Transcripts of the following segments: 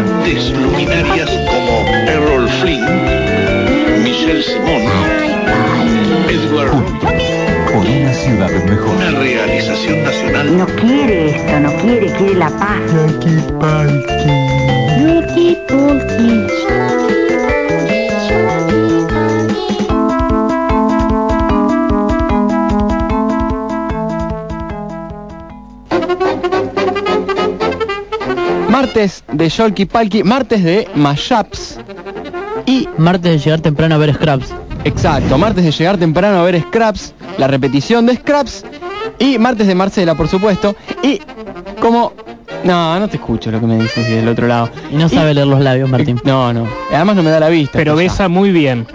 grandes luminarias como Errol Flynn, Michelle Simon, Edward Por una ciudad mejor. una realización nacional No quiere esto, no quiere, quiere la paz. Martes de Yolki Palki, martes de Mashups. Y, Martes de llegar temprano a ver Scraps. exacto, martes de llegar temprano a ver Scraps, la repetición de Scraps. Y martes de Marcela, por supuesto. Y como... No, no te escucho lo que me dices del otro lado. Y no sabe leer los labios, Martín. No, no. Además no me da la vista. Pero ya. besa muy bien.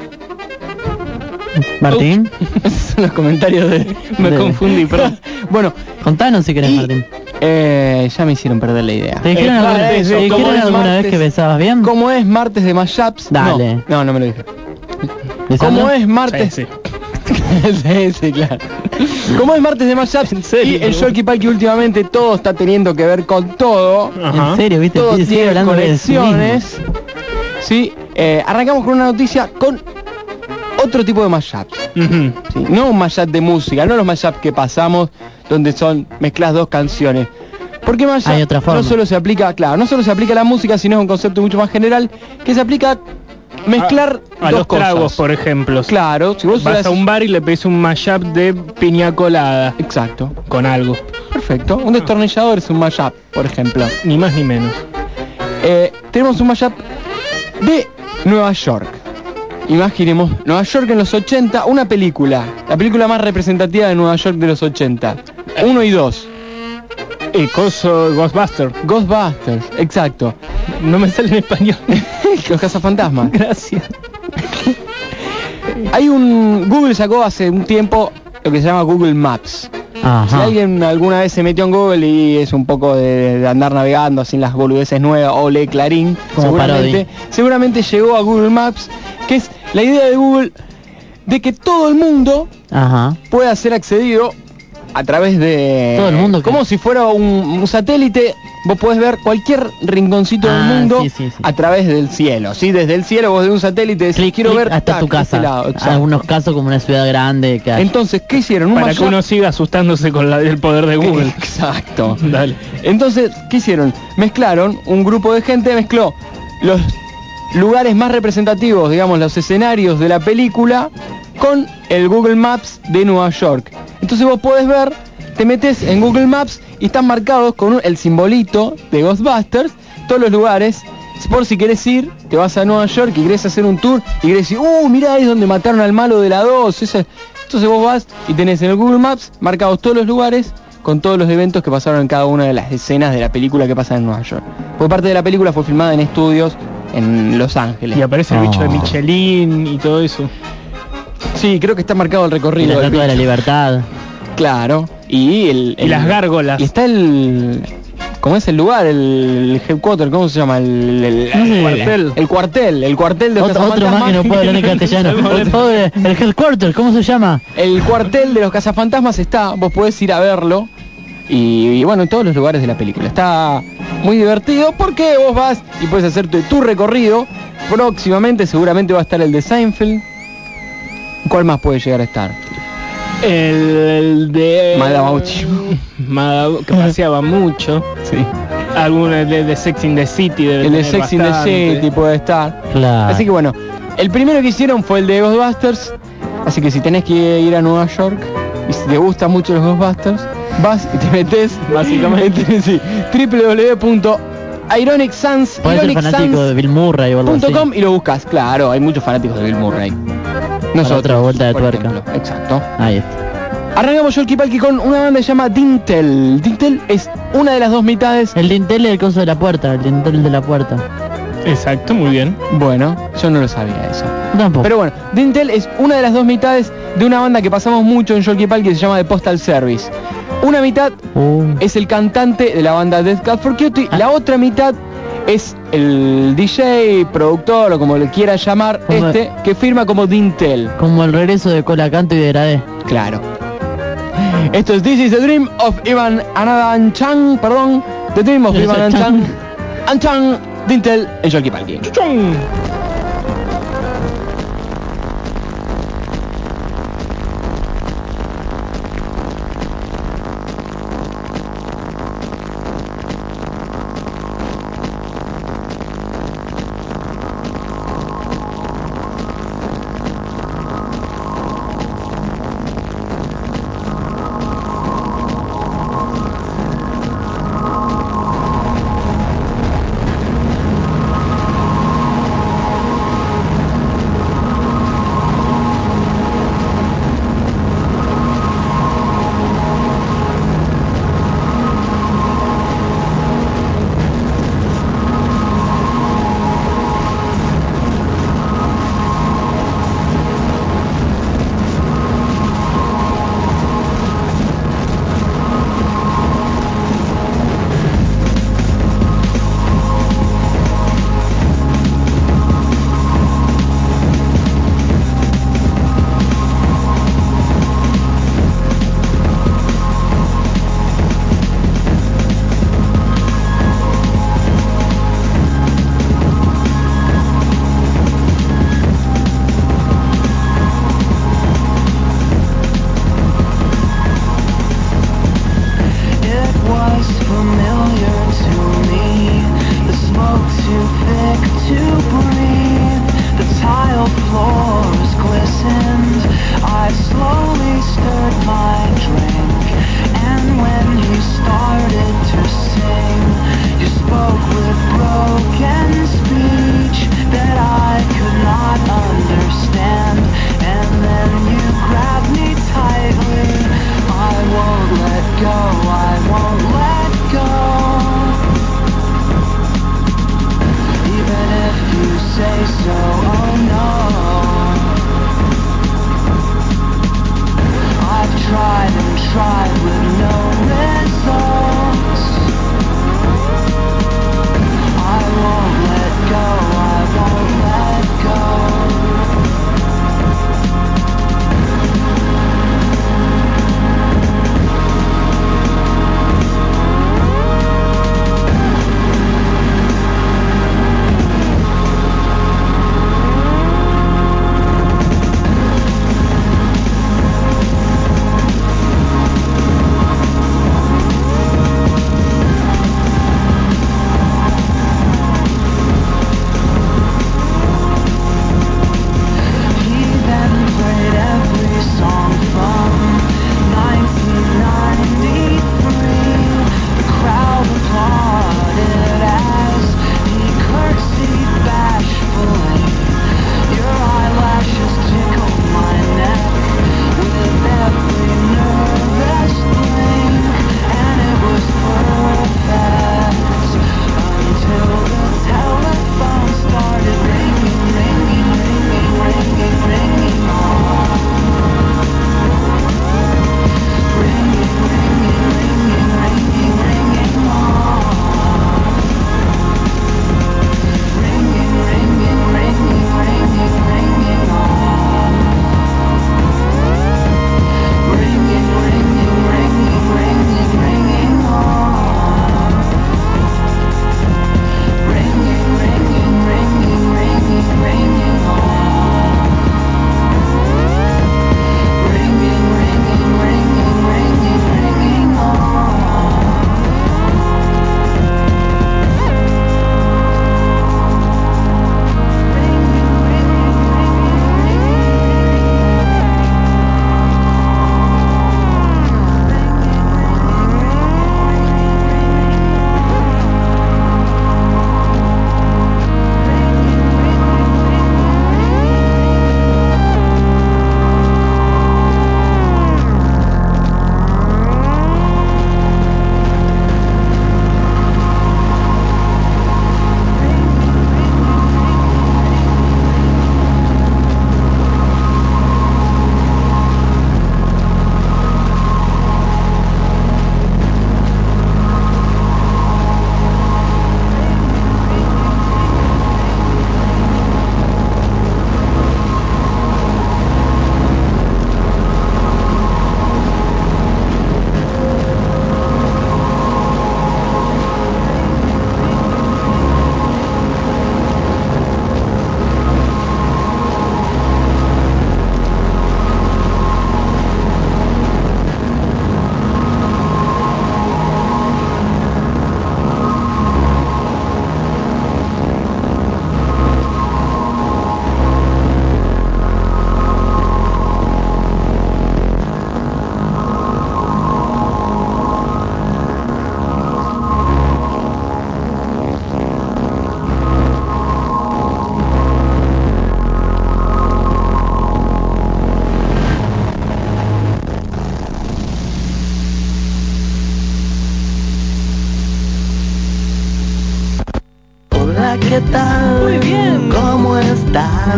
Martín, Esos son los comentarios de... Me de- confundí, perdón. bueno, contanos si querés, Y- Martín. Eh, ya me hicieron perder la idea. ¿Te dijeron Eh, alguna, para ¿te eso, dijeron como es alguna vez martes- que besabas bien? Como es martes de Mashups... no. Dale. No, no me lo dije. Como es martes... Sí, sí. sí, sí, claro. Como es martes de Mashups En serio, y el ¿no? Yolki Palki últimamente todo está teniendo que ver con todo. Ajá. En serio, viste, Todo sigue tiene hablando de sí mismo. conexiones. Sí, eh, arrancamos con una noticia con otro tipo de mashups. ¿sí? No un mashup de música, no los mashups que pasamos donde son mezclas dos canciones. Porque mashup Hay otra forma. no solo se aplica, claro, no solo se aplica a la música, sino es un concepto mucho más general que se aplica a mezclar A dos los cosas. tragos, por ejemplo. Claro, si vos Vas a un bar y le pedís un mashup de piña colada Exacto. con algo. Perfecto. Un destornillador es un mashup, por ejemplo. Ni más ni menos. Eh, tenemos un mashup de Nueva York. Imaginemos Nueva York en los 80, una película, la película más representativa de Nueva York de los 80. Uno y dos. El coso Ghostbuster. Ghostbusters, exacto. No me sale en español. Los cazafantasmas. Gracias. Hay un Google sacó hace un tiempo lo que se llama Google Maps. Si alguien alguna vez se metió en Google y es un poco de, de andar navegando sin las boludeces nuevas o lee Clarín, Como seguramente, seguramente llegó a Google Maps, que es la idea de Google de que todo el mundo Ajá. pueda ser accedido a través de... ¿Todo el mundo qué? Como si fuera un, un satélite, vos podés ver cualquier rinconcito del Ah, mundo sí, sí, sí. a través del cielo. ¿sí? Desde el cielo vos de un satélite decís, Clic, quiero clic, ver hasta tac, tu este casa. lado. Algunos casos como una ciudad grande que. Entonces, ¿qué hicieron? Un Para que uno siga asustándose con la, el poder de Google. Exacto. Dale. Entonces, ¿qué hicieron? Mezclaron, un grupo de gente mezcló los lugares más representativos, digamos, los escenarios de la película con el Google Maps de Nueva York. Entonces vos podés ver, te metes en Google Maps y están marcados con un- el simbolito de Ghostbusters, todos los lugares. Por si querés ir, te vas a Nueva York y querés hacer un tour y querés decir, uh, mirá ahí es donde mataron al malo de la 2. ese". Entonces vos vas y tenés en el Google Maps marcados todos los lugares con todos los eventos que pasaron en cada una de las escenas de la película que pasa en Nueva York. Por parte de la película fue filmada en estudios en Los Ángeles. Y aparece el bicho de Oh. Michelin y todo eso. Sí, creo que está marcado el Y recorrido. la del Estatua de la. Libertad. Claro. Y el, Y el- las gárgolas. Y está el ¿Cómo es el lugar? El, headquarter, ¿cómo se llama? El, el- No sé. el cuartel. El cuartel, el cuartel de los Otro, otro más que no puede hablar en castellano. Pobre, el headquarter, ¿cómo se llama? El cuartel de los cazafantasmas está, vos podés ir a verlo. Y, y bueno, en todos los lugares de la película. Está muy divertido porque vos vas y puedes hacerte tu recorrido. Próximamente seguramente va a estar el de Seinfeld. ¿Cuál más puede llegar a estar? El, el de... Madamauchi. Madam- que paseaba mucho. Sí. Alguno de, de Sex in the City. debe El de Sex in the. City puede estar. Claro. Así que bueno, el primero que hicieron fue el de Ghostbusters. Así que si tenés que ir a Nueva York y si te gustan mucho los Ghostbusters, vas y te metes básicamente sí, www.ironicsans Puede ser fanático de Bill Murray o algo así. .com y lo buscas. Claro, hay muchos fanáticos de Bill Murray. Otra vuelta de por tuerca. ejemplo. Exacto. Ahí está. Arrancamos Yolki Palki con una banda que se llama Dintel. Dintel es una de las dos mitades. El dintel es el coso de la puerta, el dintel de la puerta. Exacto, muy bien. Bueno, yo no lo sabía eso. Tampoco. Pero bueno, Dintel es una de las dos mitades de una banda que pasamos mucho en Yolki Palki que se llama The Postal Service. Una mitad Uh, es el cantante de la banda Death Cab for Cutie, la otra mitad es el DJ, productor o como le quiera llamar, Como- este, que firma como Dintel. como el regreso de Colacanto y de Gradé. Claro. Esto es This is the Dream of Ivan Anadan Chang, perdón, The Dream of Ivan Chang. Chang. Anchang de Intel en Yolki Palki.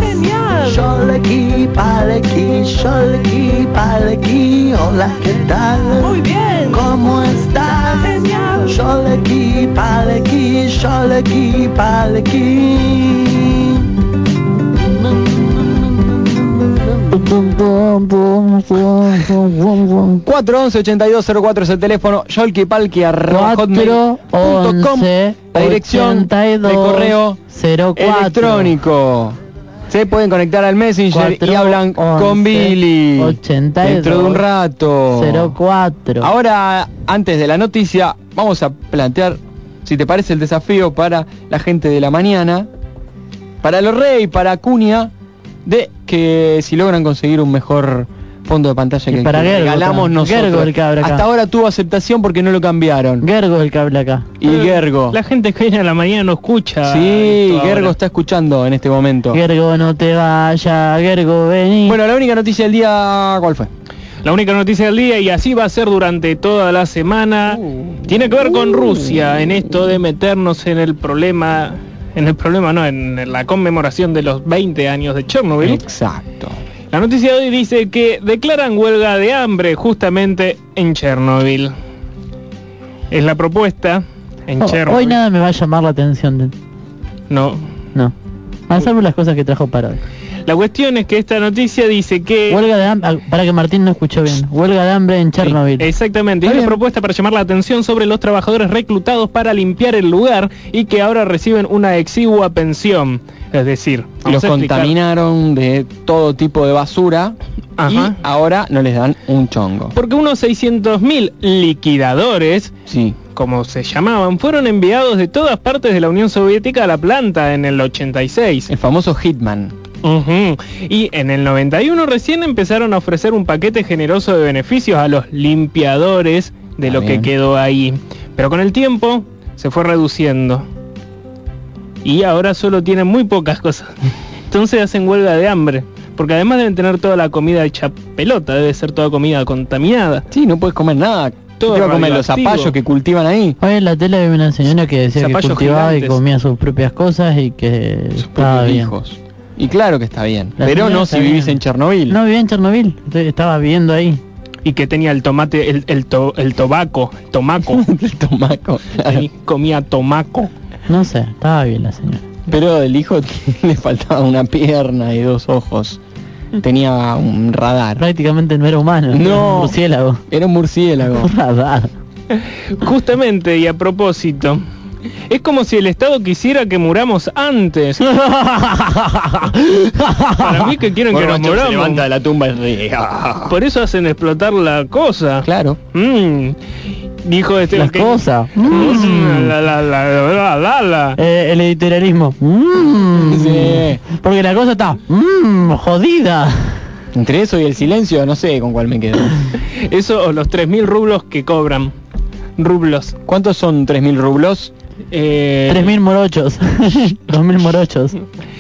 Genial. Sholeki, paleki, sholeki, paleki. Hola, ¿qué tal? Muy bien. ¿Cómo estás? Genial. Sholeki, paleki, sholeki, paleki. 411-8204 es el teléfono, yolkipalki arroba hotmail punto com, la dirección de correo 04. electrónico. Se pueden conectar al Messenger y 4, hablan con 11, Billy 82, dentro de un rato. 04. Ahora, antes de la noticia, vamos a plantear, si te parece, el desafío para la gente de la mañana, para los Rey, para Acuña, de que si logran conseguir un mejor fondo de pantalla que, para que Gergo regalamos nosotros. Gergo. Hasta ahora tuvo aceptación porque no lo cambiaron. Gergo el habla acá. Y Gergo. La gente que viene a la mañana no escucha. Sí, Gergo ahora. está escuchando en este momento. Gergo, no te vayas, Gergo, vení. Bueno, la única noticia del día, ¿cuál fue? La única noticia del día y así va a ser durante toda la semana. Tiene que ver con Rusia en esto de meternos en el problema, en el problema no, en la conmemoración de los 20 años de Chernobyl. Exacto. La noticia de hoy dice que declaran huelga de hambre justamente en Chernobyl. Es la propuesta en Oh, Chernobyl. hoy nada me va a llamar la atención. de- No. No. A salvo las cosas que trajo para hoy. La cuestión es que esta noticia dice que Huelga de hambre, para que Martín no escuchó bien. Huelga de hambre en Chernobyl. Exactamente, es una propuesta para llamar la atención sobre los trabajadores reclutados para limpiar el lugar y que ahora reciben una exigua pensión. Es decir, Los contaminaron de todo tipo de basura Ajá. y ahora no les dan un chongo. Porque unos 600.000 liquidadores, Sí. como se llamaban, fueron enviados de todas partes de la Unión Soviética a la planta en el 86. El famoso Hitman. Y en el 91 recién empezaron a ofrecer un paquete generoso de beneficios a los limpiadores de Ah, lo bien. que quedó ahí. Pero con el tiempo se fue reduciendo. Y ahora solo tienen muy pocas cosas. Entonces hacen huelga de hambre. Porque además deben tener toda la comida hecha pelota, debe ser toda comida contaminada. Sí, no puedes comer nada. Todo ¿Qué va a comer los zapallos que cultivan ahí? Hoy en la tele vi una señora que decía que cultivaba y comía sus propias cosas y que Sus estaba propios bien. hijos. Y claro que está bien. La pero no si vivís bien. en Chernobyl. No vivía en Chernobyl, estaba viviendo ahí. Y que tenía el tomate, el, el, to- el tobaco, tomaco. El tomaco. claro. Ahí comía tomaco. No sé, estaba bien la señora. Pero el hijo le faltaba una pierna y dos ojos. Tenía un radar. Prácticamente no era humano, era No. un murciélago. Era un murciélago. Un radar. Justamente y a propósito, es como si el Estado quisiera que muramos antes. Para mí que quieren que nos se muramos. levanta de la tumba y ríe. Por eso hacen explotar la cosa. Claro. Mm. Dijo este Las que- cosas. Mm, Mm. La, la, la, la, la, la. Eh, el editorialismo. Mm. Sí. Porque la cosa está mm, jodida. Entre eso y el silencio, no sé con cuál me quedo. Eso o los 3.000 rublos que cobran. Rublos. ¿Cuántos son 3.000 rublos? Eh, 3.000 morochos. 2.000 morochos.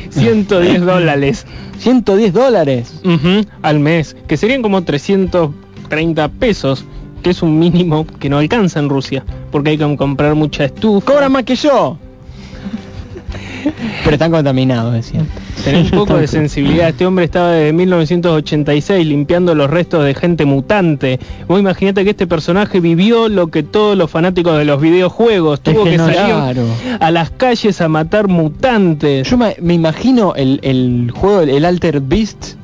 110 dólares 110 dólares. Ujú, al mes, que serían como 330 pesos, que es un mínimo que no alcanza en Rusia, porque hay que comprar mucha estufa. Cobran más que yo. Pero están contaminados, decían. Tener un poco de sensibilidad. Este hombre estaba desde 1986 limpiando los restos de gente mutante. Vos imaginate que este personaje vivió lo que todos los fanáticos de los videojuegos tuvo que que no- salir Claro. a las calles a matar mutantes. Yo me, me imagino el, el juego, el Alter Beast.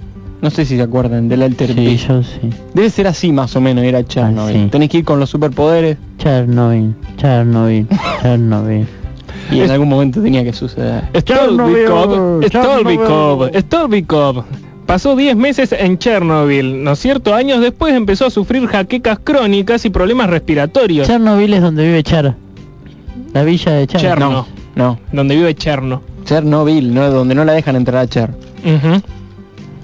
No sé si se acuerdan del Alter Sí, Beast. yo sí. Debe ser así más o menos, era Chernobyl. sí. Tenés que ir con los superpoderes Chernobyl, Chernobyl, Chernobyl. Y en algún momento tenía que suceder. Stolbikov, Chernobyl, Stolbikov, Stolbikov. Pasó 10 meses en Chernobyl, ¿no es cierto? Años después empezó a sufrir jaquecas crónicas y problemas respiratorios. Chernobyl es donde vive Char. La villa de Char. Cher- No, No. donde vive Cherno. Chernobyl, no, donde no la dejan entrar a Cher. Ujú.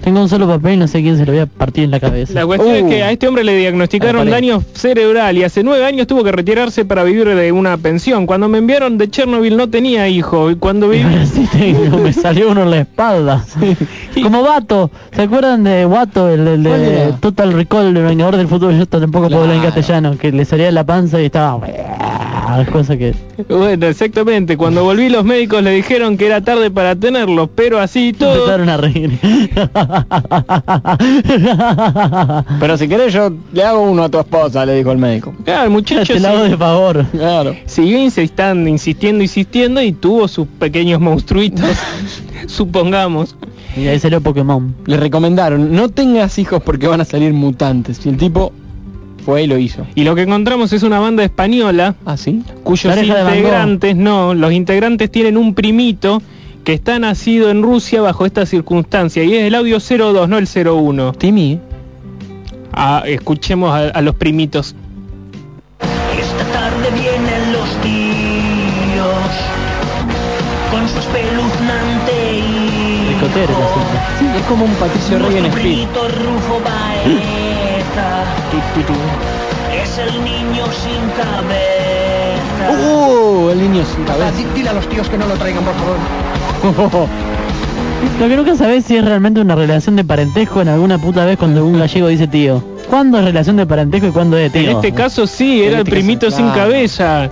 Tengo un solo papel y no sé quién se lo voy a partir en la cabeza. La cuestión es Uh. que a este hombre le diagnosticaron daño cerebral y hace nueve años tuvo que retirarse para vivir de una pensión. Cuando me enviaron de Chernobyl no tenía hijo y cuando sí tengo, me salió uno en la espalda. Como Vato, ¿se acuerdan de Vato, el, el ¿Cuál de era? Total Recall, el vengador del futuro? Yo tampoco puedo hablar en castellano, que le salía de la panza y estaba... Ah, cosa que... Bueno, exactamente. Cuando volví los médicos le dijeron que era tarde para tenerlos, pero así todo. Empezaron a reír. Pero si querés yo le hago uno a tu esposa, le dijo el médico. Claro, el muchacho Te la hago sí- de favor. Claro. siguió insistiendo, insistiendo, insistiendo y tuvo sus pequeños monstruitos, supongamos. Y ahí salió Pokémon. Le recomendaron, no tengas hijos porque van a salir mutantes. Y el tipo fue y lo hizo. Y lo que encontramos es una banda española ¿Ah, sí? cuyos integrantes, no, los integrantes tienen un primito que está nacido en Rusia bajo esta circunstancia y es el audio 02, no el 01. Timmy. Ah, escuchemos a, a los primitos. Esta tarde vienen los tíos con su espeluznante y. Sí, es como un Patricio Rey en Speed. Es el niño sin cabeza. ¡Uh! El niño sin cabeza. Dile a los tíos que no lo traigan, por favor. Lo que nunca sabés si es realmente una relación de parentesco en alguna puta vez cuando un gallego dice tío. ¿Cuándo es relación de parentesco y cuándo es tío? En este caso sí, era el este primito sin cabeza.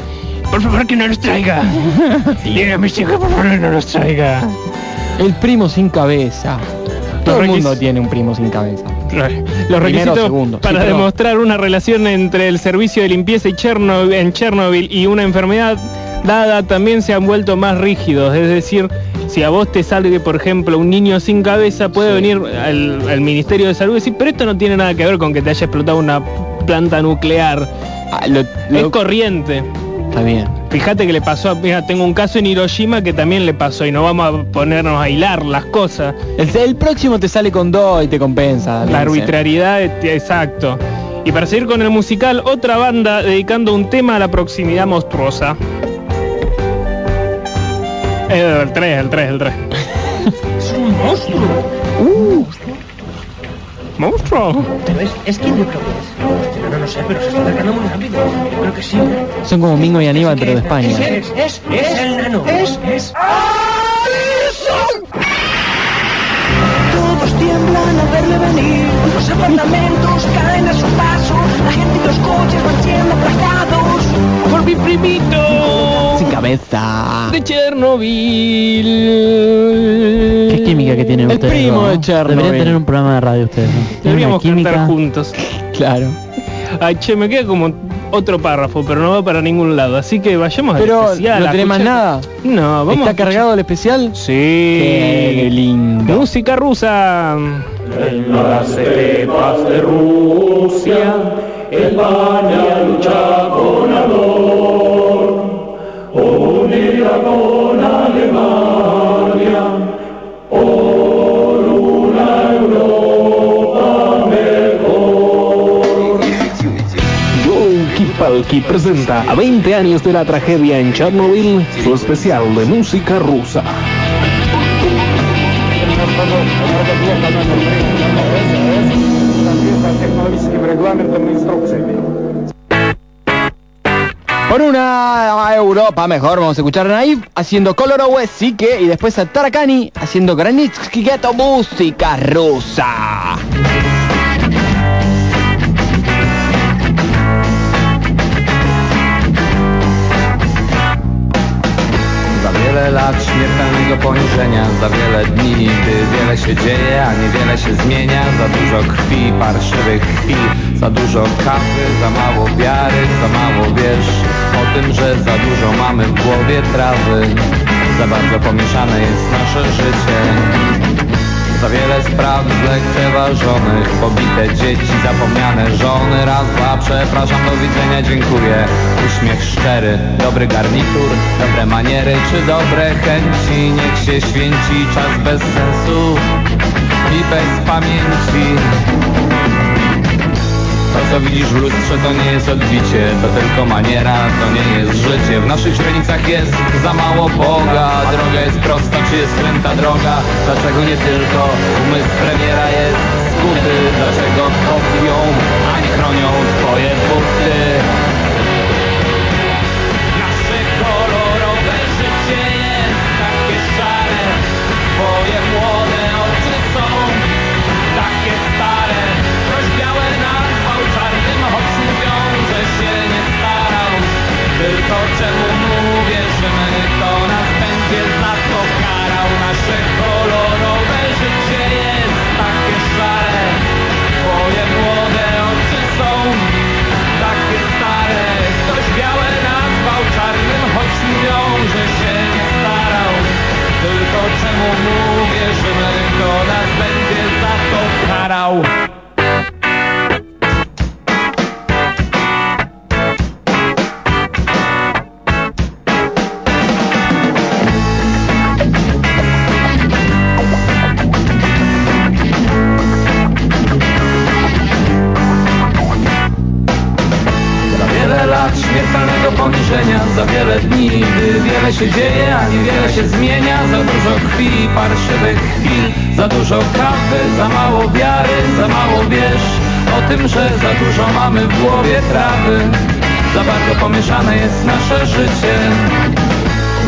Por favor que no los traiga. Dígame a mis hijos, por favor no los traiga. El primo sin cabeza. Todo el mundo tiene un primo sin cabeza. Los requisitos para Sí, demostrar una relación entre el servicio de limpieza y Chernobyl, en Chernobyl y una enfermedad dada también se han vuelto más rígidos. Es decir, si a vos te sale, por ejemplo, un niño sin cabeza, puede venir al, al Ministerio de Salud y decir, pero esto no tiene nada que ver con que te haya explotado una planta nuclear. Ah, lo- Es corriente. Está bien. Fíjate que le pasó, mira, tengo un caso en Hiroshima que también le pasó y no vamos a ponernos a hilar las cosas. El, el próximo te sale con dos y te compensa. La Vincent. arbitrariedad, eh, exacto. Y para seguir con el musical, otra banda dedicando un tema a la proximidad monstruosa. El 3, el 3, el 3. Es un monstruo. ¿Monstruo? Pero es, es quien yo creo que es. Pero no lo sé, pero se está acercando muy rápido. Yo creo que sí. Son como Mingo y Aníbal, pero de España. Es, es, es, el nano. Es, es. Todos tiemblan al verle venir. Los apartamentos caen a su paso. La gente y los coches van siendo aplastados. Por mi primito cabeza. de Chernobyl. Qué química que tienen El ustedes. primo ¿no? de Chernobyl. Deberían tener un programa de radio ustedes. Deberíamos cantar juntos. Claro. Ay, che, me queda como otro párrafo, pero no va para ningún lado. Así que vayamos al Pero, especial. ¿no escuchar- nada? No, vamos a ¿Está cargado el especial? Sí. Qué lindo. Música rusa. Palki presenta a 20 años de la tragedia en Chernobyl su especial de música rusa. Por una Europa mejor, vamos a escuchar a Naif haciendo Color Sique y después a Tarakani haciendo Granitsky Ghetto Música Rusa. Wiele lat śmiertelnego poniżenia. Za wiele dni, gdy wiele się dzieje A niewiele się zmienia. Za dużo krwi, parszywych chwil. Za dużo kawy, za mało wiary. Za mało wiesz o tym, że za dużo mamy w głowie trawy. Za bardzo pomieszane jest nasze życie za wiele spraw zlekceważonych Pobite dzieci, zapomniane żony. Raz, dwa, przepraszam, do widzenia, dziękuję. Uśmiech szczery, dobry garnitur Dobre maniery czy dobre chęci? Niech się święci czas bez sensu I bez pamięci to co widzisz w lustrze to nie jest odbicie To tylko maniera, to nie jest życie. W naszych źrenicach jest za mało Boga Droga jest prosta, czy jest kręta droga? Dlaczego nie tylko umysł premiera jest skuty? Dlaczego kopią, a nie chronią twoje buty mu mówię, że mego nas będzie za to karał Za wiele dni, gdy wiele się dzieje się zmienia Za dużo krwi, parszywych chwil. Za dużo kawy, za mało wiary, za mało wiesz O tym, że za dużo mamy w głowie trawy. Za bardzo pomieszane jest nasze życie.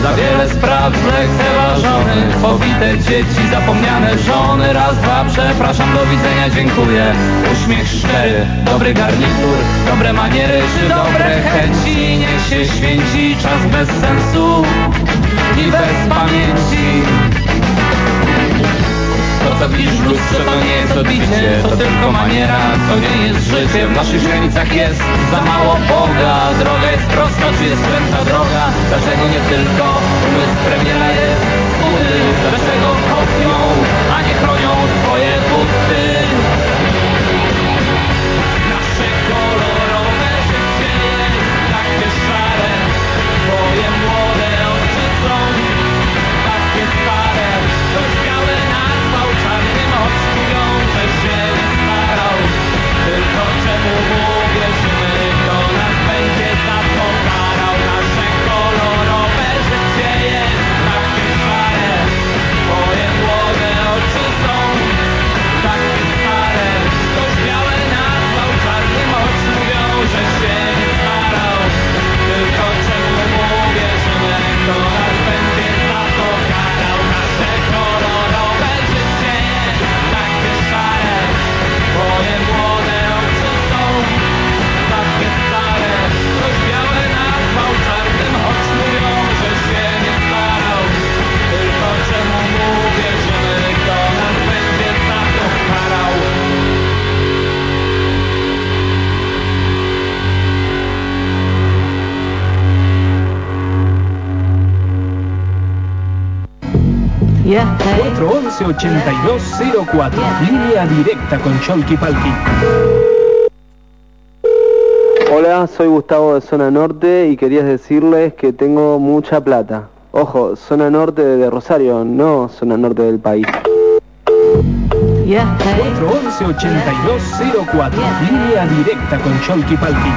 Za wiele spraw zlekceważonych Pobite dzieci, zapomniane żony. Raz, dwa, przepraszam, do widzenia, dziękuję. Uśmiech szczery, dobry garnitur Dobre maniery czy dobre chęci. Niech się święci czas bez sensu widzisz w lustrze to nie jest odbicie To tylko maniera, to nie jest życie. W naszych granicach jest za mało Boga. Droga jest prosta, czy jest kręta droga? Dlaczego nie tylko umysł premiera jest Dlaczego kopią, a nie chronią twoje 411-8204. Línea directa con Cholky Palki. Hola, soy Gustavo de Zona Norte y quería decirles que tengo mucha plata. Ojo, Zona Norte de Rosario, no Zona Norte del país. Ya está. 411-8204. Línea directa con Cholky Palki.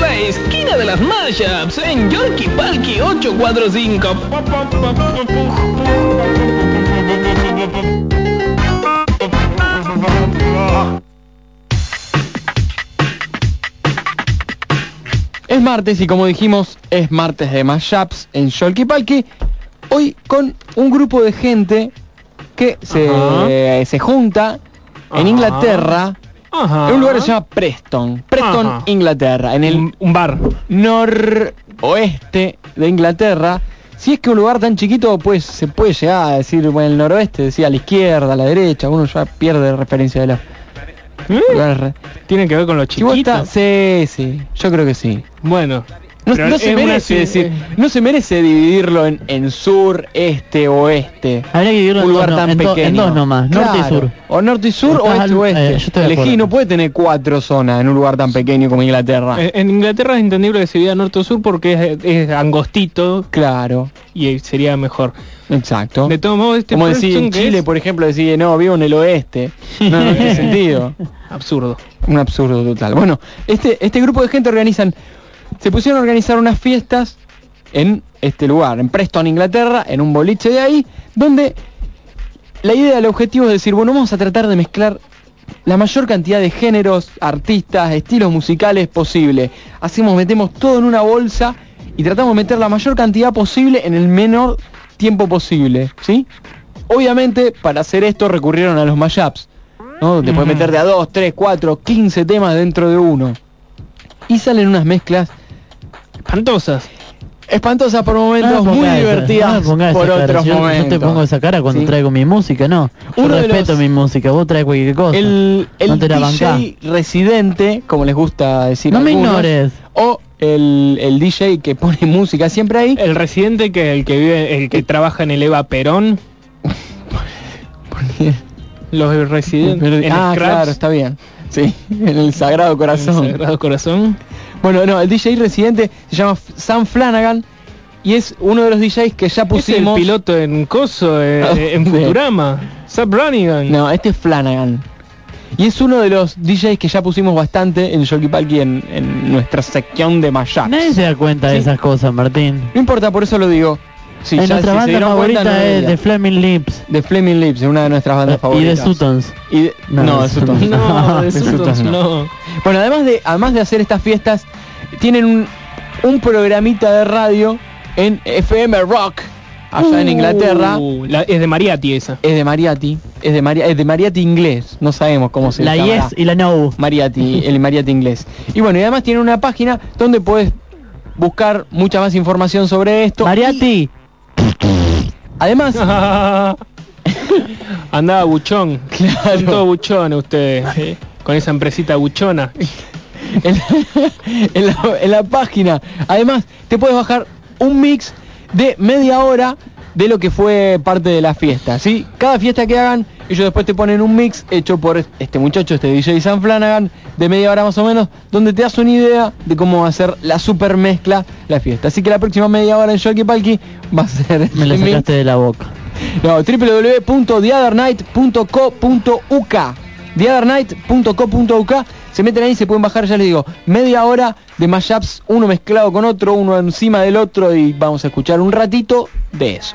La esquina de las mashups en Yorkie Palki 845. Es martes y como dijimos, es martes de mashups en Sholky Palki. Hoy con un grupo de gente que se, se junta en. Inglaterra, Ajá. en un lugar que se llama Preston. Preston, Ajá. Inglaterra, en el un bar noroeste de Inglaterra. Si es que un lugar tan chiquito, pues se puede llegar a decir, bueno, el noroeste, decía a la izquierda, a la derecha, uno ya pierde referencia de la... re- Tiene que ver con los Si chiquitos. estás- sí, sí, yo creo que sí. Bueno. No, no se merece decir, no se merece dividirlo en, en sur, este, oeste. Habría que dividirlo en un dos lugar no- tan en do- en pequeño. dos nomás, norte y sur. O norte y sur estás este al- oeste. eh, yo Elegí, no puede tener cuatro zonas en un lugar tan pequeño como Inglaterra. Eh, En Inglaterra es entendible que se divida norte o sur porque es, es angostito claro. y eh, sería mejor. Exacto. De todos modos, este como decir en Chile, es por ejemplo, decir, no, vivo en el oeste. No, no tiene sentido. absurdo. Un absurdo total. Bueno, este, este grupo de gente organizan, se pusieron a organizar unas fiestas en este lugar, en Preston, Inglaterra, en un boliche de ahí, donde la idea, el objetivo es decir, bueno, vamos a tratar de mezclar la mayor cantidad de géneros, artistas, estilos musicales posible. Hacemos, metemos todo en una bolsa y tratamos de meter la mayor cantidad posible en el menor tiempo posible, ¿sí? Obviamente, para hacer esto recurrieron a los mashups, ¿no? Donde puedes Ujú. meter de a 2, 3, 4, 15 temas dentro de uno. Y salen unas mezclas espantosas. Espantosas por momentos, No me muy esa- divertidas no pongas por otros yo, momentos. Yo te pongo esa cara cuando ¿sí? traigo mi música, no. Yo Uno respeto los- mi música, vos traes cualquier cosa. El, el no te la bancás. DJ residente, como les gusta decir No me ignores. O el, el DJ que pone música siempre ahí. El residente que el que vive, el que trabaja en el Eva Perón. Los residentes en ah, Scraps, claro, está bien. Sí, en el Sagrado Corazón. el Sagrado Corazón. Bueno, no, el DJ residente se llama Sam Flanagan y es uno de los DJs que ya Es el pusimos. piloto en Coso, eh, ¿A en dónde? Futurama. Sam Branigan. No, este es Flanagan. Y es uno de los DJs que ya pusimos bastante en Jockey Palki en, en nuestra sección de mashups. Nadie se da cuenta de esas cosas, Martín. No importa, por eso lo digo. Sí, en ya nuestra si banda cuenta, favorita no es debería. The Flaming Lips. The Flaming Lips, una de nuestras bandas y favoritas. de Sutons. Y de- No, no, de. Sutton. No, de Sutton no. Bueno, además de, además de hacer estas fiestas, tienen un, un programita de radio en FM Rock, allá en Inglaterra. Uh, la- es de Mariati esa. Es de Mariati, es de, Maria, es de Mariati inglés, no sabemos cómo se La llamará. Yes y la No. Mariati, el Mariati inglés. Y bueno, y además tiene una página donde puedes buscar mucha más información sobre esto. Mariati. Además, Andaba buchón. Claro. Todos buchones ustedes. eh, Con esa empresita buchona. en, en la, en la página. Además, te puedes bajar un mix de media hora de lo que fue parte de la fiesta, ¿sí? Cada fiesta que hagan, ellos después te ponen un mix hecho por este muchacho, este DJ Sam Flanagan, de media hora más o menos, donde te das una idea de cómo va a ser la super mezcla la fiesta. Así que la próxima media hora en Shocky Palki va a ser Me la este mix. sacaste de la boca. No, www.theothernight.co.uk theothernight.co.uk Se meten ahí, se pueden bajar, ya les digo, media hora de mashups, uno mezclado con otro, uno encima del otro y vamos a escuchar un ratito de eso.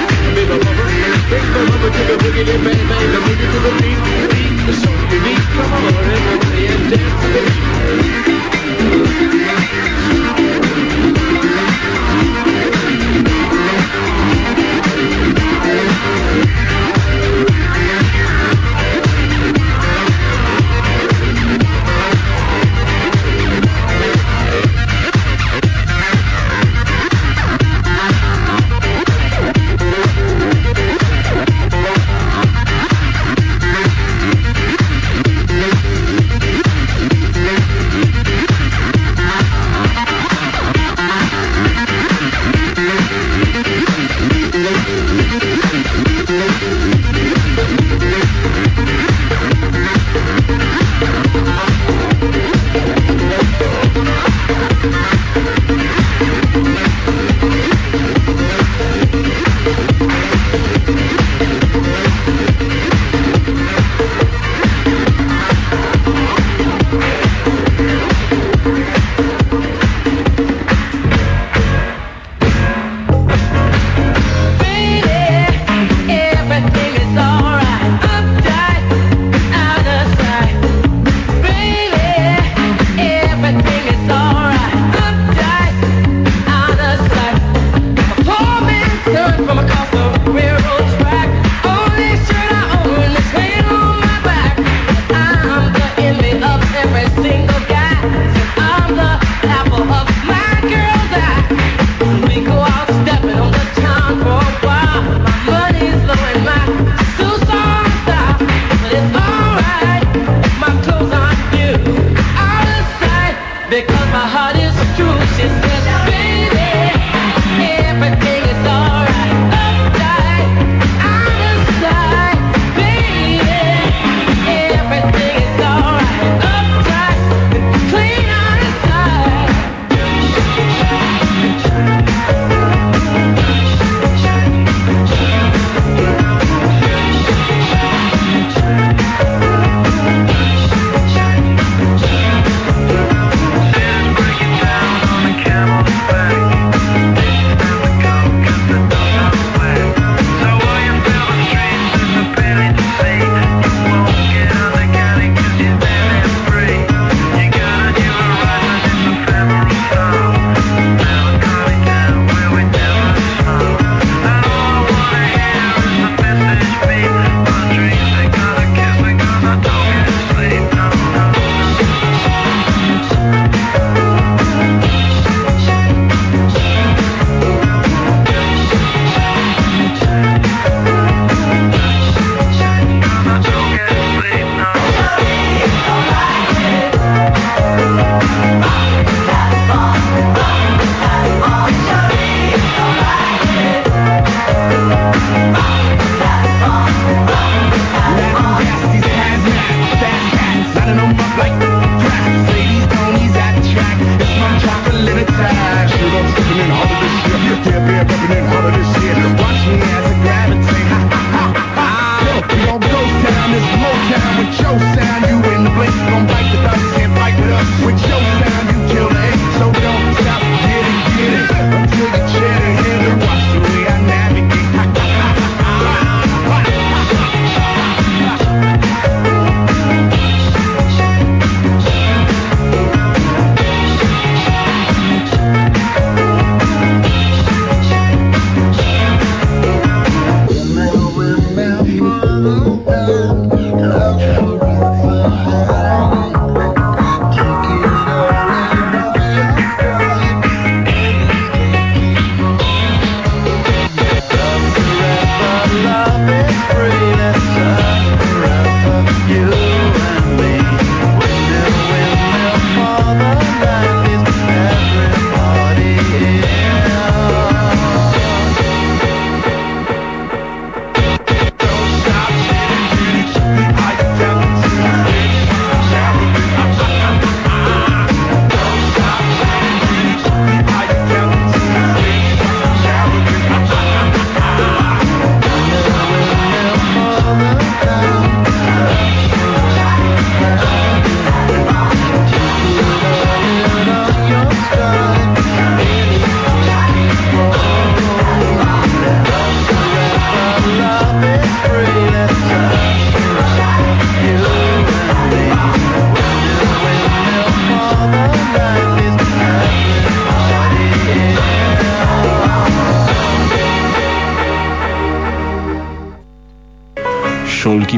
Be the lover, bring the lover to the boogie, the bang bang, the boogie to the beat, the beat, the song, the beat. Come on, everybody and dance to the beat.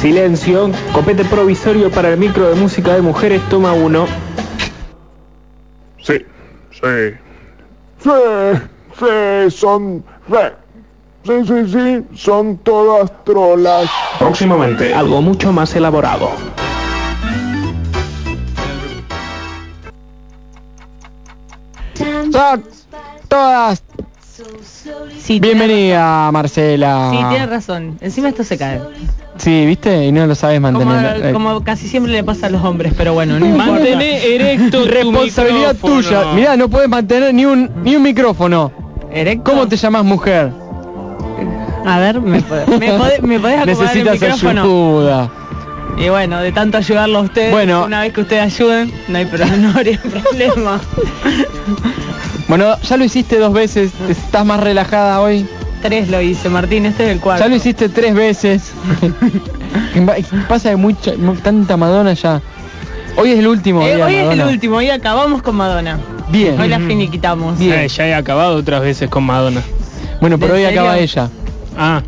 silencio. Copete provisorio para el micro de música de mujeres, toma uno. Sí, sí. Sí, sí, son... Sí, sí, sí, son todas trolas. Próximamente, algo mucho más elaborado. Son todas. Bienvenida, Marcela. Sí, tienes razón. Encima esto se cae. Sí, ¿viste? Y no lo sabes Como, mantener. Eh, como casi siempre le pasa a los hombres, pero bueno, no importa. Mantené erecto tu Responsabilidad micrófono. tuya. Mirá, no puedes mantener ni un ni un micrófono. ¿Cómo te llamas mujer? A ver, ¿me, podés- me podés- me podés acomodar el Necesitas micrófono? ayuda. Y bueno, de tanto ayudarlo a ustedes, Bueno. una vez que ustedes ayuden, no hay, pro- no habría problema. Bueno, ya lo hiciste dos veces. ¿Estás más relajada hoy? Tres lo hice, Martín, este es el cuarto. Ya lo hiciste tres veces. Pasa de mucha, mu- tanta Madonna ya. Hoy es el último Eh, día, hoy es el último, hoy acabamos con Madonna. Bien. Hoy la finiquitamos. Eh, ya he acabado otras veces con Madonna. Bueno, pero ¿En hoy acaba ella. Ah,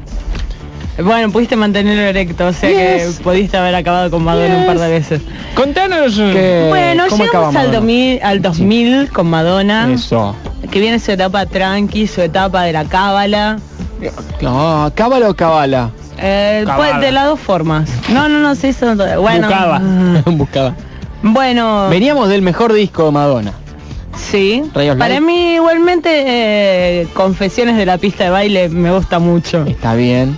Bueno, pudiste mantenerlo erecto, o sea Yes. que pudiste haber acabado con Madonna un par de veces. contanos. ¿Qué- Bueno, cómo acaba llegamos al Madonna? 2000, al 2000 con Madonna, Eso. que viene su etapa tranqui, su etapa de la cábala. Ah, ¿Cábala o cabala? Eh, Cábala. pues, de las dos formas. No, no, no, sí, son todo- bueno. Buscaba. Buscaba. Bueno, Veníamos del mejor disco de Madonna. sí. Para Light. mí igualmente eh, Confesiones de la pista de baile me gusta mucho. Está bien.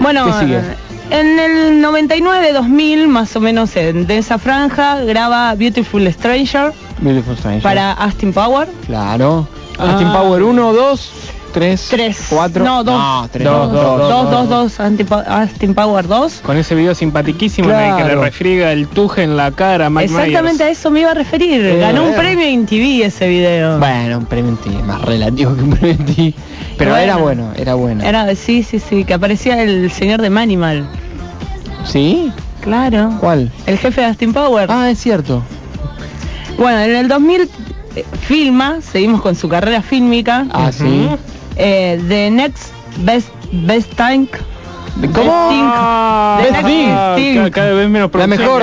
Bueno, ¿Qué sigue? en el 99-2000, más o menos en, de esa franja, graba Beautiful Stranger Beautiful Stranger. para Austin Power. Claro. Ah. Austin Power 1, 2, 3, Tres. 4. No, dos. No, tres. Dos, dos, dos. 2, 2, 2, Austin Power 2. con ese video simpatiquísimo en el que le Claro. refriega el tuje en la cara a Mike Exactamente a Myers. eso me iba a referir. Eh, Ganó un eh. premio en TV ese video. Bueno, un premio en ti, más relativo que un premio en ti. Pero Bueno. era bueno, era bueno. Era, sí, sí, sí, que aparecía el señor de Manimal. ¿Sí? Claro. ¿Cuál? El jefe de Austin Power. Ah, es cierto. Bueno, en el 2000 eh, filma, seguimos con su carrera fílmica. Ah, sí. Eh, The Next Best Best Tank. ¿Cómo? The Best Next Thing. Ah, Thing. ca- cada vez menos La mejor.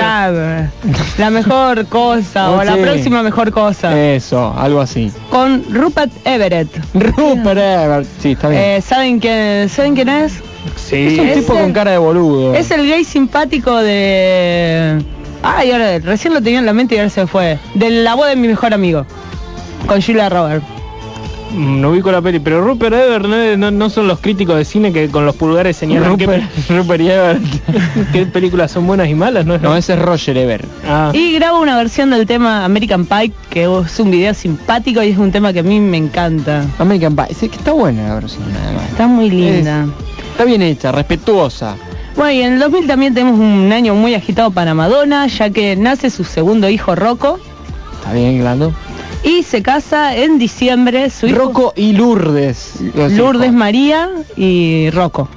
La mejor cosa o la próxima mejor cosa. Eso, algo así. Con Rupert Everett. Rupert Everett. Sí, está bien. Eh, ¿saben, quién, ¿Saben quién es? Sí. es un es tipo el- con cara de boludo. Es el gay simpático de... Ay, ahora recién lo tenía en la mente y ahora se fue. De la voz de mi mejor amigo. Con Julia Robert. Mm, No ubico la peli, pero Rupert Everett no, es- no- no son los críticos de cine que con los pulgares señalan qué, Rupert, Rupert Everett. qué películas son buenas y malas, ¿no? es No, ese es Roger Everett. Ah, Y graba una versión del tema American Pie, que es un video simpático y es un tema que a mí me encanta. American Pie. Sí, que está buena la versión, además. Está muy linda. Está bien hecha, respetuosa. Bueno, y en el 2000 también tenemos un año muy agitado para Madonna, ya que nace su segundo hijo Rocco Está bien, Glando. Y se casa en diciembre su hijo Rocco y Lourdes. Lourdes. María y Rocco.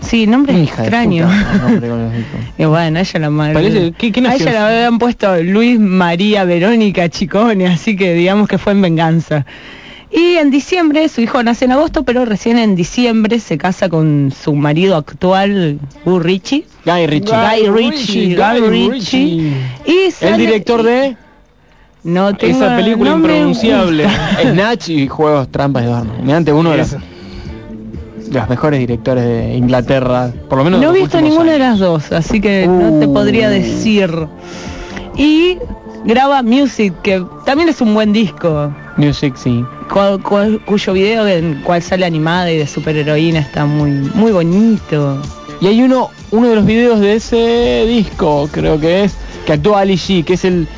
Sí, nombre Hija extraño. puta. Y bueno, ella la madre. Parece- ¿qué- qué a ella le habían puesto Luis María Verónica Chicone, así que digamos que fue en venganza. Y en diciembre, su hijo nace en agosto, pero recién en diciembre se casa con su marido actual, Guy Ritchie. Guy Ritchie. Guy Ritchie, Guy Ritchie. Y El director de No tengo- esa película no impronunciable. Snatch y Juegos Trampas de Dorno. Mediante uno de los, los mejores directores de Inglaterra, por lo menos No he visto ninguna de las dos, así que no te Uh. podría decir. Y graba Music, que también es un buen disco, Music, sí. cu- cu- cuyo video en el cual sale animada y de superheroína está muy muy bonito. Y hay uno, uno de los videos de ese disco, creo que es, que actúa Ali G, que es el,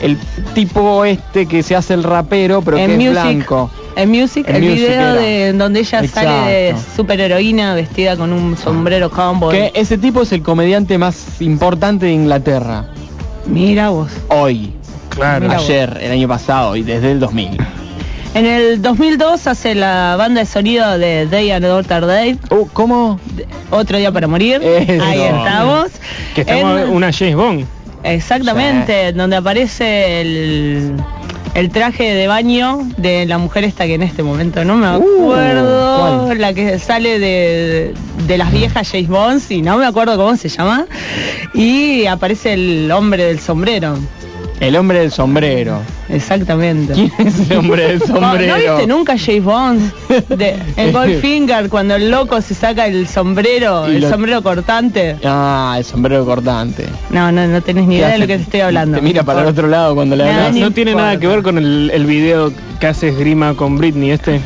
el tipo este que se hace el rapero, pero En que es blanco. En Music, En el Music video era. de donde ella sale de superheroína vestida con un sombrero cowboy. Que ese tipo es el comediante más importante de Inglaterra. Mira vos. Hoy. Claro. Mira vos. Ayer, el año pasado y desde el 2000. En el 2002 hace la banda de sonido de Day and Daughter Day. Uh, ¿Cómo? Otro día para morir. Eso. Ahí estamos. Que estamos En- una James Bond. Exactamente, donde aparece el, el traje de baño de la mujer esta que en este momento no me acuerdo, ¿cuál? la que sale de, de las viejas James Bonds y no me acuerdo cómo se llama. Y aparece el hombre del sombrero. El hombre del sombrero. Exactamente. ¿Quién es el hombre del ¿No, sombrero? ¿no viste nunca James Bond? De, en Goldfinger, cuando el loco se saca el sombrero, Y el lo- sombrero cortante. Ah, el sombrero cortante. No, no, no tenés ni ¿Qué idea de lo que te estoy hablando. Te mira para el otro lado cuando le hablas. No tiene importa. nada que ver con el, el video que hace esgrima con Britney, este.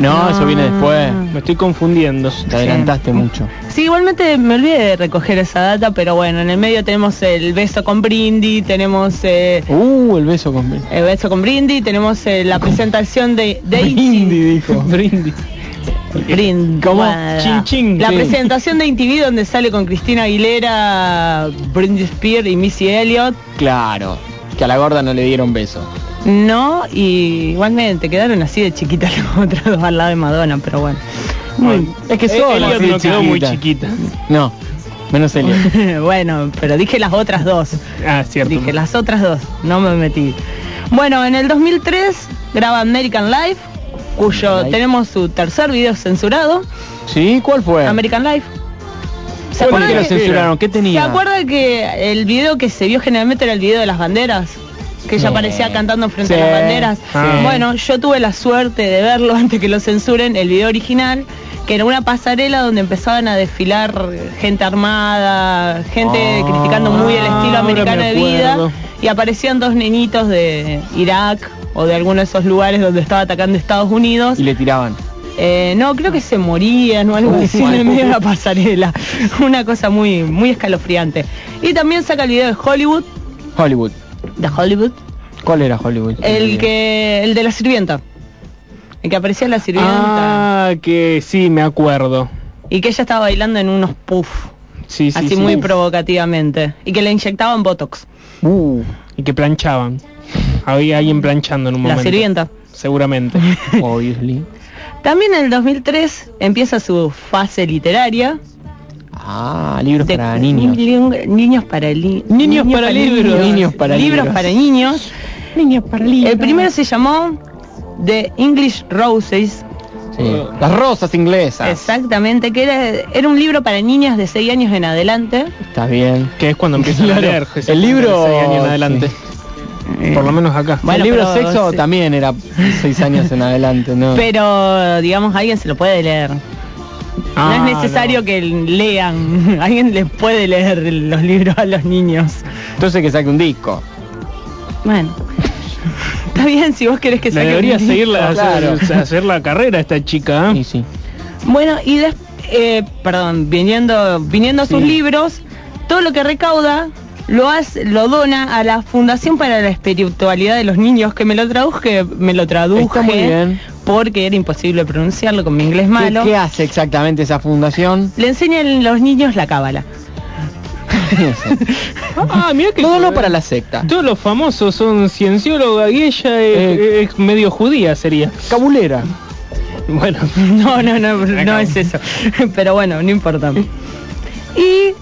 No, eso viene después. Me estoy confundiendo. Te adelantaste mucho. Sí, igualmente me olvidé de recoger esa data, pero bueno, en el medio tenemos el beso con Brindy, tenemos eh, Uh, el beso con el beso con Brindy, tenemos eh, la presentación de Brindy, dijo. Brindy. Brindy. ¿Cómo? Guada. Chin, chin. La Sí. presentación de INTV donde sale con Cristina Aguilera, Brindy Spear y Missy Elliott. Claro. Que a la gorda no le dieron beso. No, y igualmente quedaron así de chiquitas los otros dos al lado de Madonna, pero bueno. Muy- Es que de no quedó muy chiquita. No, menos Elliot. bueno, pero dije las otras dos. Ah, cierto. Dije las otras dos, no me metí. Bueno, en el 2003 graba American Life, cuyo Life. tenemos su tercer video censurado, ¿Sí? ¿Cuál fue? American Life. ¿Se ¿Por acuerdan qué lo que- censuraron? ¿Qué ¿Se tenía? acuerda que el video que se vio generalmente era el video de las banderas? Que ella Sí. aparecía cantando frente Sí. a las banderas. Ah. Bueno, yo tuve la suerte de verlo antes que lo censuren, el video original, que era una pasarela donde empezaban a desfilar gente armada, gente Ah. criticando muy el estilo americano me de vida, y aparecían dos nenitos de Irak o de alguno de esos lugares donde estaba atacando Estados Unidos. Y le tiraban. Eh, no, creo que se morían o algo Uf, así en medio de la pasarela. Una cosa muy, muy escalofriante. Y también saca el video de Hollywood, Hollywood. De Hollywood, ¿Cuál era Hollywood? el que, el de la sirvienta. El que aparecía la sirvienta. Ah, que sí, me acuerdo. Y que ella estaba bailando en unos puff, Sí, sí, así sí. muy provocativamente. Y que le inyectaban botox. Uh, Y que planchaban. Había alguien planchando en un La momento. sirvienta. Seguramente. obviously. También en el 2003 empieza su fase literaria. Ah, libros de- para niños. Ni- niños para li- Niños para libros. Niños para libros libros. para niños. Niños para libros. El primero se llamó The English Roses. Sí. Las rosas inglesas. Exactamente, que era, era un libro para niñas de 6 años en adelante. Está bien. Que es cuando empiezan Claro. a leer. El libro- de seis años en adelante. Por lo menos acá. Bueno, el libro pero sexo sí. también era seis años en adelante, ¿no? Pero, digamos, alguien se lo puede leer. Ah, no es necesario no. que lean. alguien les puede leer los libros a los niños. Entonces que saque un disco. Bueno. Está bien si vos querés que saque debería un seguir la, disco. hacer, hacer la carrera esta chica. ¿eh? Y sí. Bueno, y des- eh, perdón, viniendo, viniendo a sus Sí. libros, todo lo que recauda lo hace, lo dona a la Fundación para la Espiritualidad de los Niños, que me lo traduje, me lo traduje Está muy bien. Porque era imposible pronunciarlo con mi inglés ¿Qué, malo. qué hace exactamente esa fundación? Le enseñan a los niños la cábala. Ah, mira que Todo no para la secta. todos los famosos son ciencióloga y ella es, Eh. es medio judía sería. Cabulera. Bueno, No, no, no, no es eso. Pero bueno, no importa. Y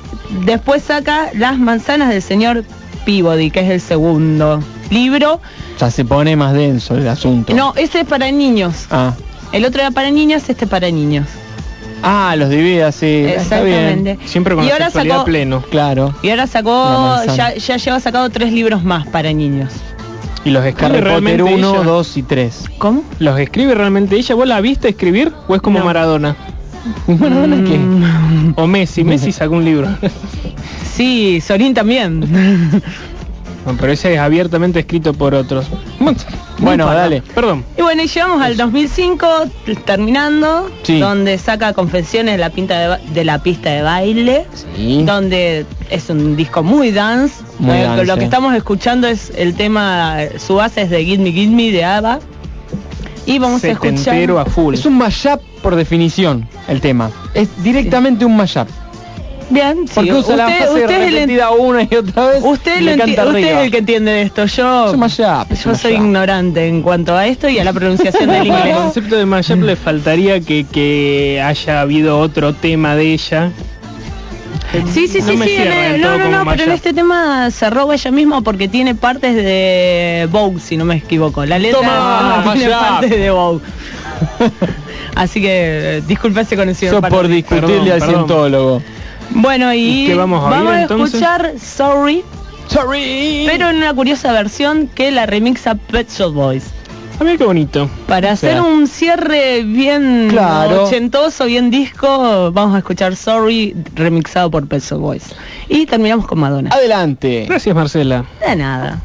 después saca Las manzanas del señor Peabody, que es el segundo libro. Ya se pone más denso el asunto. No, ese es para niños. Ah. El otro era para niños, este para niños. Ah, los divide así. Está Exactamente. bien. siempre con Y la ahora sacó- pleno. Claro. Y ahora sacó, ya, ya lleva sacado tres libros más para niños. Y los escribe Potter realmente 1, ella. 2 y 3. ¿Cómo? ¿Los escribe realmente ella? ¿Vos la viste escribir o es como No. Maradona? Bueno, ¿dónde es que? Mm, O Messi, Messi sacó un libro. sí, Sorín también. Pero ese es abiertamente escrito por otros. Bueno, dale. Perdón. Y bueno, y llegamos al 2005, terminando, Sí. donde saca Confesiones de la, pinta de, la pista de baile, Sí. donde es un disco muy dance. Muy Eh, dance. Lo que estamos escuchando es el tema, su base es de Give Me, Give Me de ABBA. Y vamos a escuchar... a full. Es un mashup por definición el tema. Es directamente un mashup. Bien, sí, Porque usa la usted- frase usted es el- repetida una y otra vez. Usted, lo usted es el que entiende de esto. Yo, Es un mashup, es yo un soy ignorante en cuanto a esto y a la pronunciación del El inglés. concepto de mashup le faltaría que, que haya habido otro tema de ella. Sí, sí, No sí, sí. el- no, no, no, pero en este tema se roba ella misma porque tiene partes de Vogue, si no me equivoco. La letra Toma, tiene mashup. partes de Vogue. Así que disculpe ese conocido. Eso por discutirle al cientólogo. Bueno, y ¿Y qué vamos a oír, escuchar Sorry, Sorry. pero en una curiosa versión que la remixa Pet Shop Boys. A ver qué bonito. Para hacer sea. un cierre bien Claro. ochentoso, bien disco, vamos a escuchar Sorry remixado por Pet Shop Boys. Y terminamos con Madonna. Adelante. Gracias, Marcela. De nada.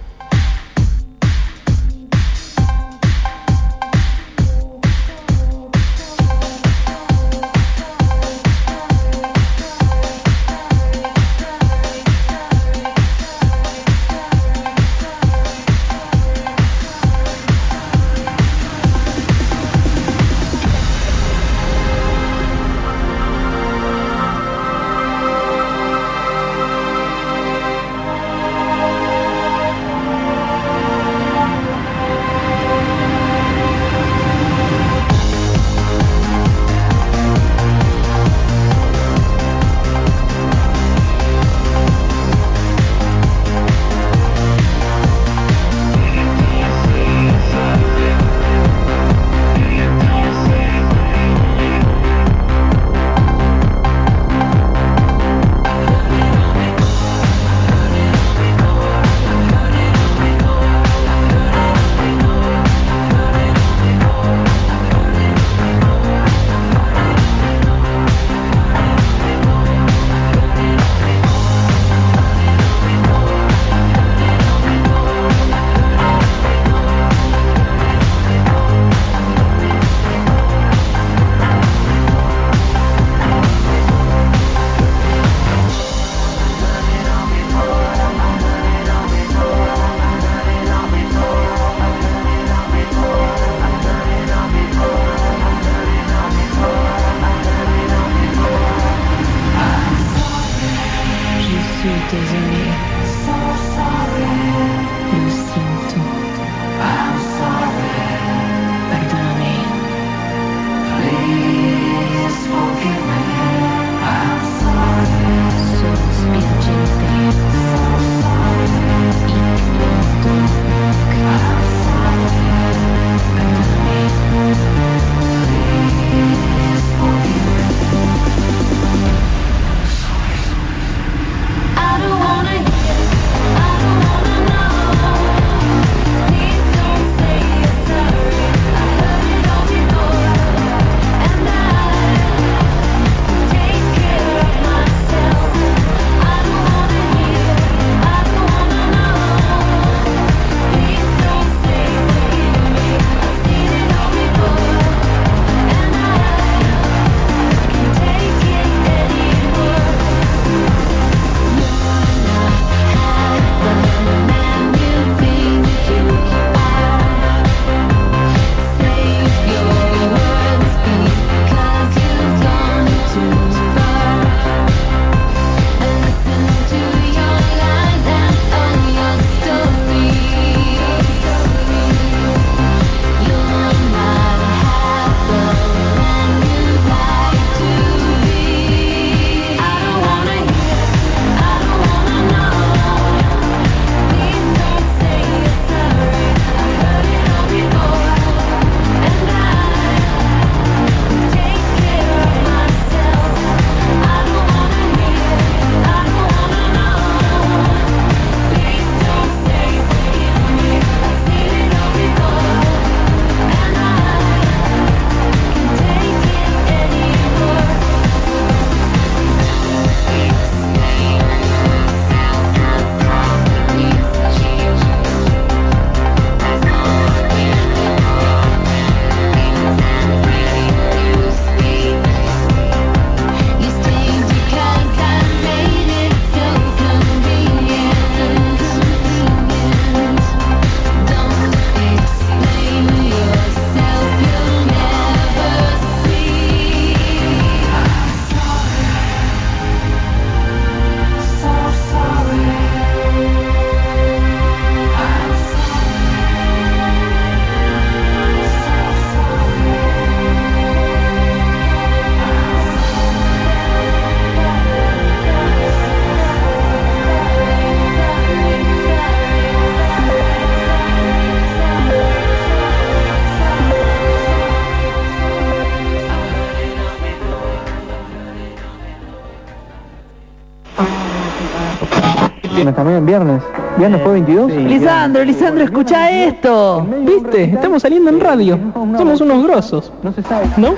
También viernes. ¿Viernes fue 22? Lisandro, Lisandro, escucha esto. ¿Viste? Estamos saliendo en radio. Somos unos grosos. No se sabe. ¿No?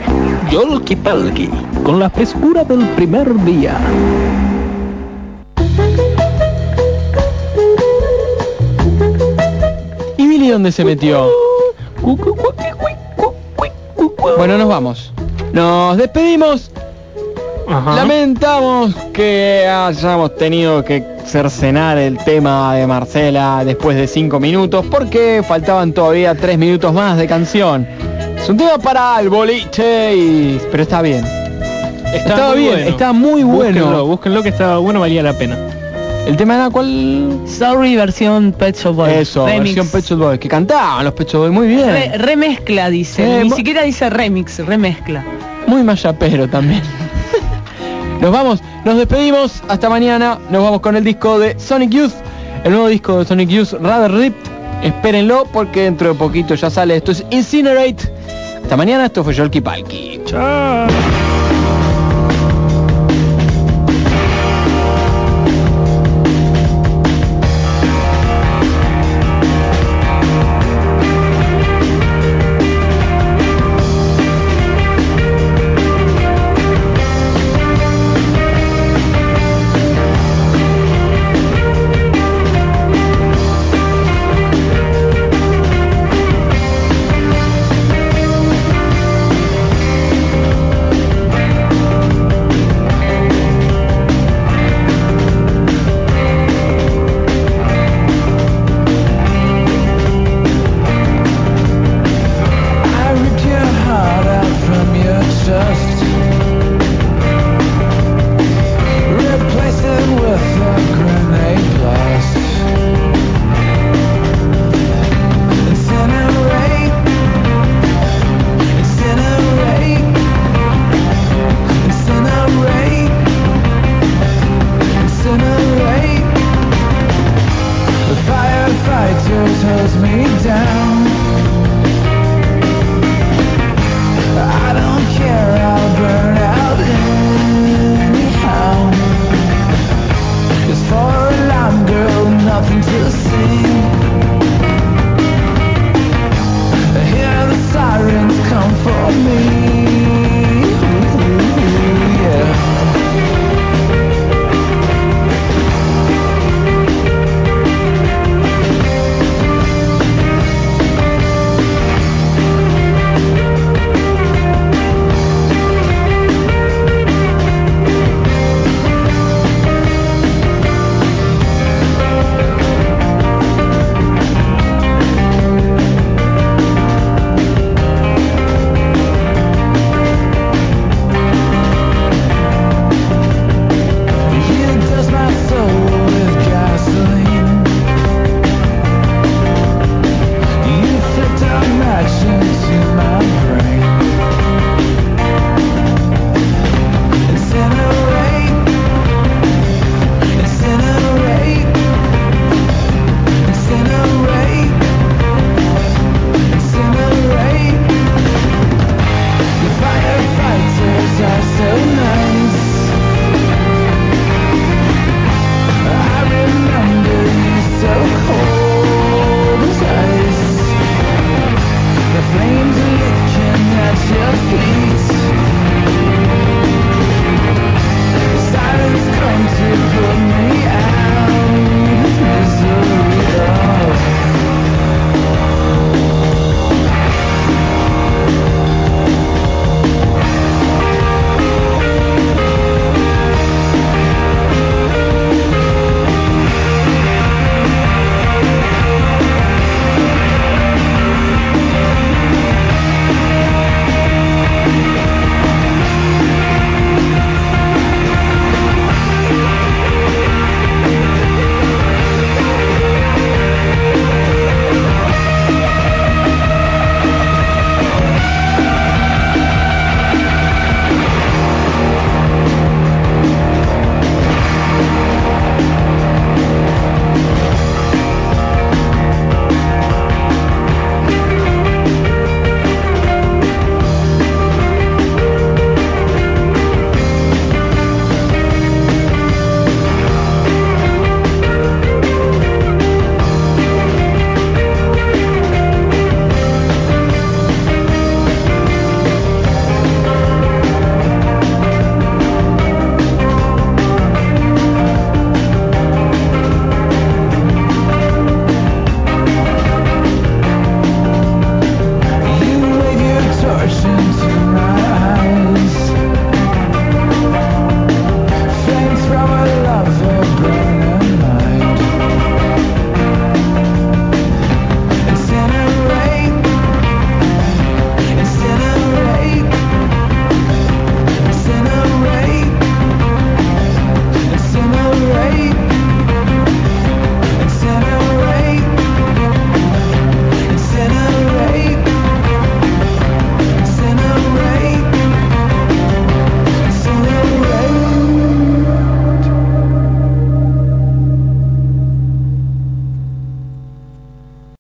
Yolki Palki, con la frescura del primer día. ¿Y Billy dónde se metió? Bueno, nos vamos. Nos despedimos. Ajá. Lamentamos que hayamos tenido que cercenar el tema de Marcela después de cinco minutos porque faltaban todavía tres minutos más de canción. Es un tema para el boliche, y- pero está bien. Está Estaba bien, bueno. está muy bueno. Búsquenlo, búsquenlo que estaba bueno, valía la pena. El tema era cuál? Sorry, versión Pet Shop Boys. Eso, Remix. versión Pet Shop Boys, que cantaban los Pet Shop Boys muy bien. Re- remezcla, dice. Eh, Ni siquiera dice remix, remezcla. Muy mayapero también. nos vamos, nos despedimos, hasta mañana, nos vamos con el disco de Sonic Youth, el nuevo disco de Sonic Youth, Rather Ripped, espérenlo porque dentro de poquito ya sale, esto es Incinerate. Hasta mañana, esto fue Yolki Palki. Chao.